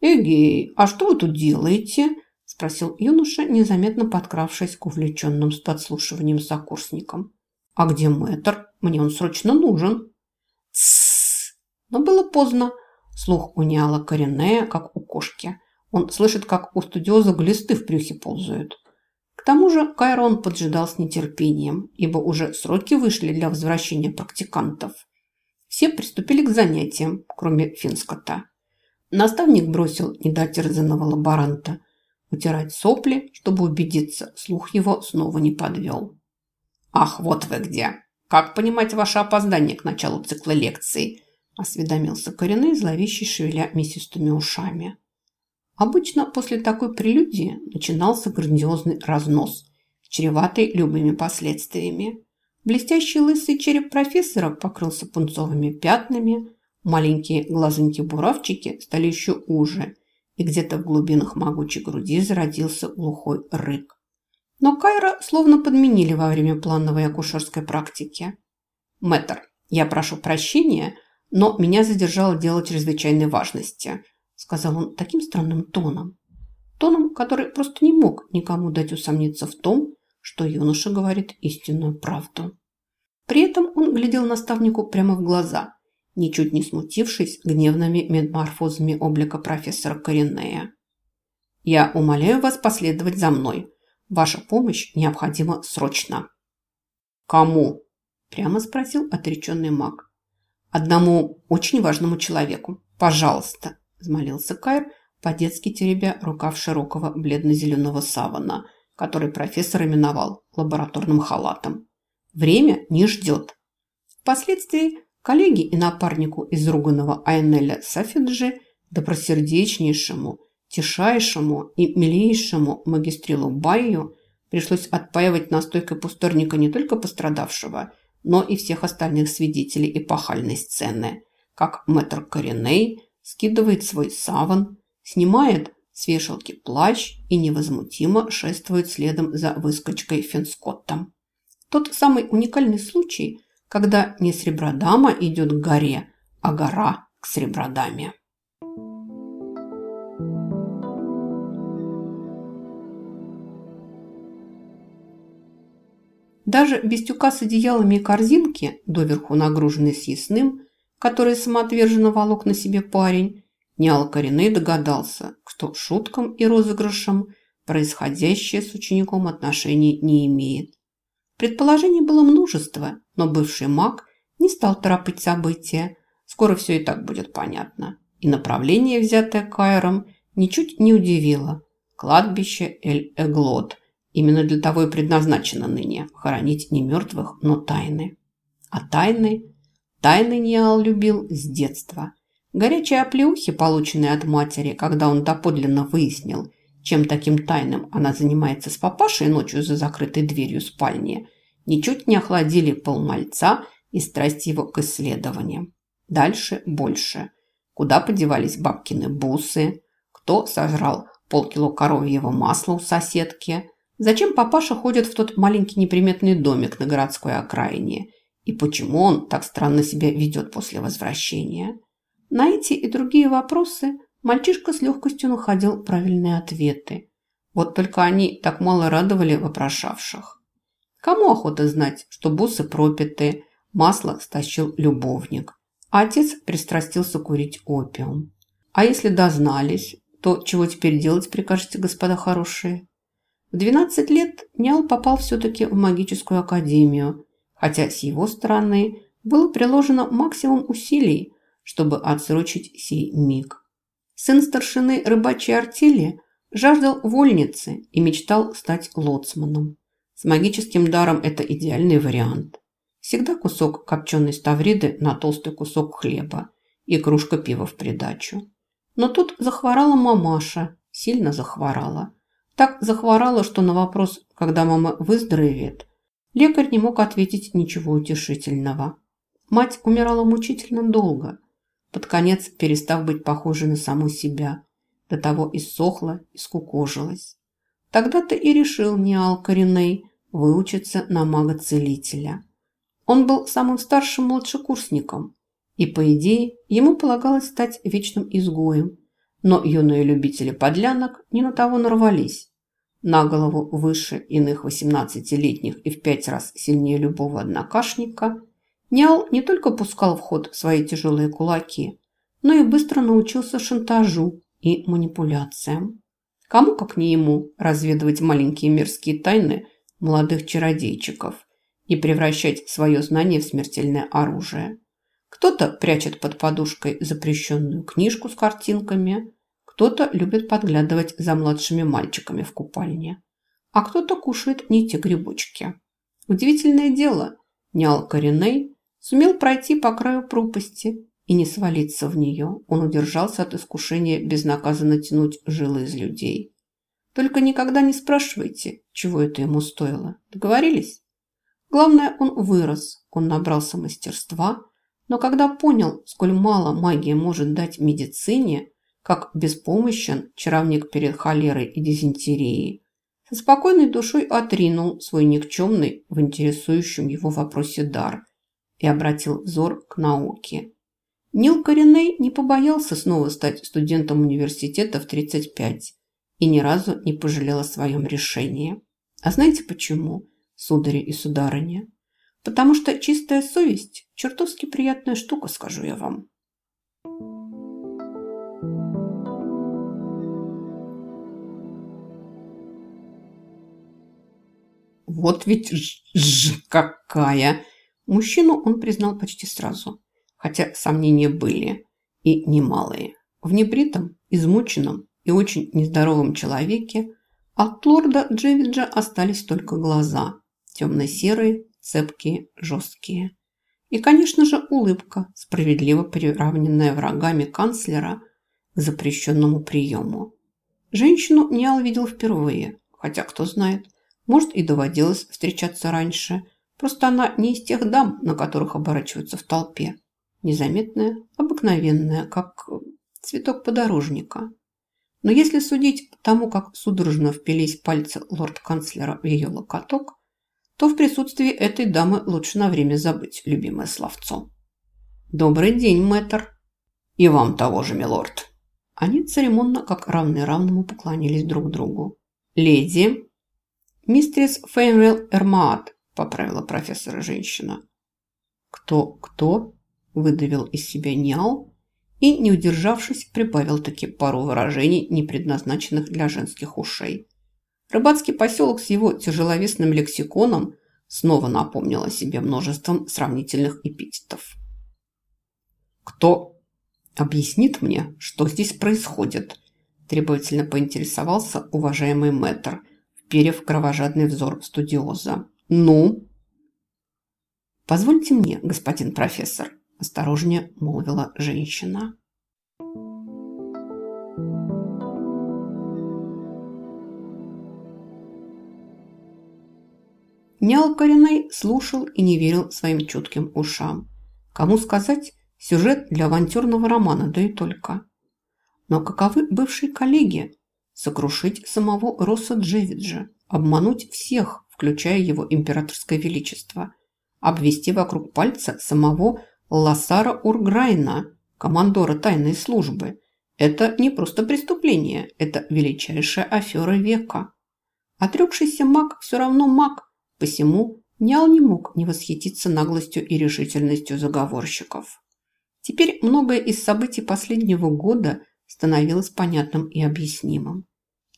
«Эгей, а что вы тут делаете?» – спросил юноша, незаметно подкравшись к увлеченным с подслушиванием сокурсникам. «А где мэтр? Мне он срочно нужен». Но было поздно. Слух уняла коренная, как у кошки. Он слышит, как у студиоза глисты в брюхе ползают. К тому же Кайрон поджидал с нетерпением, ибо уже сроки вышли для возвращения практикантов. Все приступили к занятиям, кроме Финскота. Наставник бросил недотерзанного лаборанта утирать сопли, чтобы убедиться, слух его снова не подвел. «Ах, вот вы где! Как понимать ваше опоздание к началу цикла лекций?» осведомился коренный, зловещий шевеля мясистыми ушами. Обычно после такой прелюдии начинался грандиозный разнос, чреватый любыми последствиями. Блестящий лысый череп профессора покрылся пунцовыми пятнами, маленькие глазоньки-буравчики стали еще уже, и где-то в глубинах могучей груди зародился глухой рык. Но Кайра словно подменили во время плановой акушерской практики. «Мэтр, я прошу прощения, но меня задержало дело чрезвычайной важности», сказал он таким странным тоном. Тоном, который просто не мог никому дать усомниться в том, что юноша говорит истинную правду. При этом он глядел наставнику прямо в глаза, ничуть не смутившись гневными метаморфозами облика профессора Коренея. «Я умоляю вас последовать за мной. Ваша помощь необходима срочно». «Кому?» – прямо спросил отреченный маг. «Одному очень важному человеку. Пожалуйста», – взмолился Кайр, по-детски теребя рукав широкого бледно-зеленого савана, который профессор именовал лабораторным халатом. «Время не ждет». Впоследствии коллеге и напарнику изруганного Айнеля Сафиджи, да просердечнейшему, тишайшему и милейшему магистрилу Байю пришлось отпаивать настойкой пусторника не только пострадавшего, но и всех остальных свидетелей эпохальной сцены, как мэтр Кореней скидывает свой саван, снимает с вешалки плащ и невозмутимо шествует следом за выскочкой Финскоттом. Тот самый уникальный случай, когда не Сребродама идет к горе, а гора к Сребродаме. Даже без тюка с одеялами и корзинки, доверху нагруженной съестным, который самоотверженно волок на себе парень, Ниал Кореней догадался, что шуткам и розыгрышам происходящее с учеником отношений не имеет. Предположений было множество, но бывший маг не стал торопить события. Скоро все и так будет понятно. И направление, взятое Кайром, ничуть не удивило. Кладбище Эль-Эглот. Именно для того и предназначено ныне – хоронить не мертвых, но тайны. А тайны? Тайны Ниал любил с детства. Горячие оплеухи, полученные от матери, когда он доподлинно выяснил, чем таким тайным она занимается с папашей ночью за закрытой дверью спальни, ничуть не охладили полмальца и страсть его к исследованиям. Дальше больше. Куда подевались бабкины бусы? Кто сожрал полкило коровьего масла у соседки? Зачем папаша ходит в тот маленький неприметный домик на городской окраине? И почему он так странно себя ведет после возвращения? На эти и другие вопросы мальчишка с легкостью находил правильные ответы. Вот только они так мало радовали вопрошавших. Кому охота знать, что бусы пропиты, масло стащил любовник, а отец пристрастился курить опиум. А если дознались, то чего теперь делать прикажете, господа хорошие? В 12 лет Нял попал все-таки в магическую академию, хотя с его стороны было приложено максимум усилий, чтобы отсрочить сей миг. Сын старшины рыбачьей артели жаждал вольницы и мечтал стать лоцманом. С магическим даром это идеальный вариант. Всегда кусок копченой ставриды на толстый кусок хлеба и кружка пива в придачу. Но тут захворала мамаша, сильно захворала. Так захворала, что на вопрос, когда мама выздоровеет, лекарь не мог ответить ничего утешительного. Мать умирала мучительно долго, под конец перестав быть похожей на саму себя. До того иссохла и скукожилась. Тогда-то и решил Ниал Кореней выучиться на мага-целителя. Он был самым старшим младшекурсником, и, по идее, ему полагалось стать вечным изгоем, Но юные любители подлянок не на того нарвались. На голову выше иных 18-летних и в пять раз сильнее любого однокашника, Нял не только пускал в ход свои тяжелые кулаки, но и быстро научился шантажу и манипуляциям. Кому, как не ему, разведывать маленькие мирские тайны молодых чародейчиков и превращать свое знание в смертельное оружие. Кто-то прячет под подушкой запрещенную книжку с картинками, кто-то любит подглядывать за младшими мальчиками в купальне, а кто-то кушает не те грибочки. Удивительное дело, Нял Кореней сумел пройти по краю пропасти и не свалиться в нее. Он удержался от искушения безнаказанно тянуть жилы из людей. Только никогда не спрашивайте, чего это ему стоило. Договорились? Главное, он вырос, он набрался мастерства, но когда понял, сколь мало магия может дать медицине, как беспомощен чаровник перед холерой и дизентерией, со спокойной душой отринул свой никчемный в интересующем его вопросе дар и обратил взор к науке. Нил Кореней не побоялся снова стать студентом университета в 35 и ни разу не пожалел о своем решении. А знаете почему, судари и сударыня? Потому что чистая совесть – чертовски приятная штука, скажу я вам. Вот ведь ж какая! Мужчину он признал почти сразу, хотя сомнения были и немалые. В небритом, измученном и очень нездоровом человеке от лорда Джевиджа остались только глаза, темно-серые, цепкие, жесткие. И, конечно же, улыбка, справедливо приравненная врагами канцлера к запрещенному приему. Женщину Ниал видел впервые, хотя, кто знает, может и доводилось встречаться раньше. Просто она не из тех дам, на которых оборачиваются в толпе. Незаметная, обыкновенная, как цветок подорожника. Но если судить по тому, как судорожно впились пальцы лорд-канцлера в ее локоток, то в присутствии этой дамы лучше на время забыть любимое словцо. «Добрый день, мэтр!» «И вам того же, милорд!» Они церемонно, как равные равному, поклонились друг другу. «Леди!» «Мистрис Фейнвелл Эрмаат», – поправила профессора женщина. «Кто, кто?» – выдавил из себя Ниал и, не удержавшись, прибавил таки пару выражений, не предназначенных для женских ушей. Рыбацкий поселок с его тяжеловесным лексиконом снова напомнил о себе множеством сравнительных эпитетов. «Кто объяснит мне, что здесь происходит?» требовательно поинтересовался уважаемый мэтр, вперев кровожадный взор студиоза. «Ну?» «Позвольте мне, господин профессор», – осторожнее молвила женщина. Нял Кореней слушал и не верил своим чутким ушам. Кому сказать, сюжет для авантюрного романа, да и только. Но каковы бывшие коллеги? Сокрушить самого Росса Джевиджа, обмануть всех, включая его императорское величество, обвести вокруг пальца самого Лассара Урграйна, командора тайной службы. Это не просто преступление, это величайшая афера века. Отрекшийся маг все равно маг, Посему Нял не мог не восхититься наглостью и решительностью заговорщиков. Теперь многое из событий последнего года становилось понятным и объяснимым.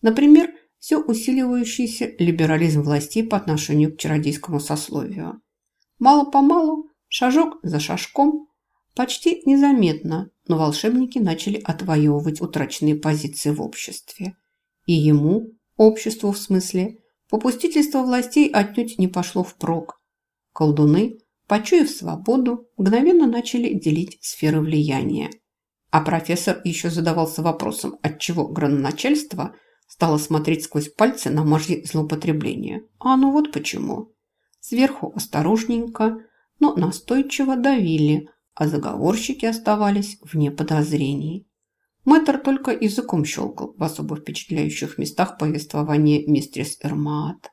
Например, все усиливающийся либерализм властей по отношению к чародейскому сословию. Мало-помалу, шажок за шажком, почти незаметно, но волшебники начали отвоевывать утраченные позиции в обществе. И ему, обществу в смысле, Попустительство властей отнюдь не пошло впрок. Колдуны, почуяв свободу, мгновенно начали делить сферы влияния. А профессор еще задавался вопросом, отчего градоначальство стало смотреть сквозь пальцы на мажьи злоупотребления. А ну вот почему. Сверху осторожненько, но настойчиво давили, а заговорщики оставались вне подозрений. Мэтр только языком щелкал в особо впечатляющих местах повествования мистерс Эрмаат.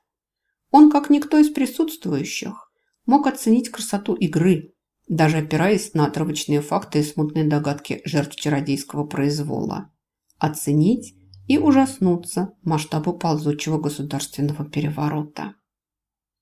Он, как никто из присутствующих, мог оценить красоту игры, даже опираясь на отрывочные факты и смутные догадки жертв чародейского произвола. оценить и ужаснуться масштабу ползучего государственного переворота.